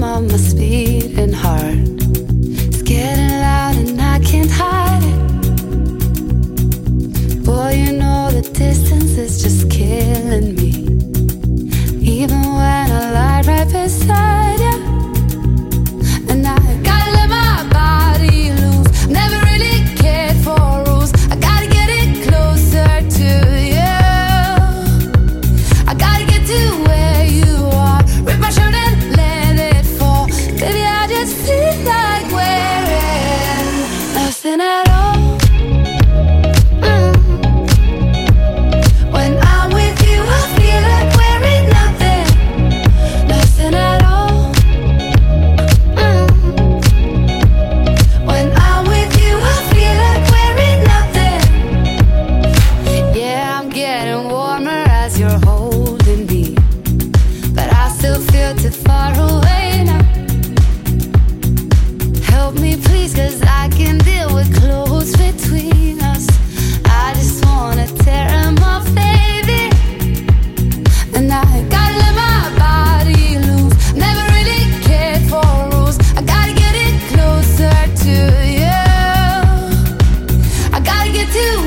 mama must be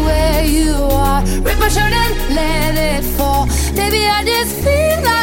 where you are. Rip my shirt and let it fall. Baby, I just feel like.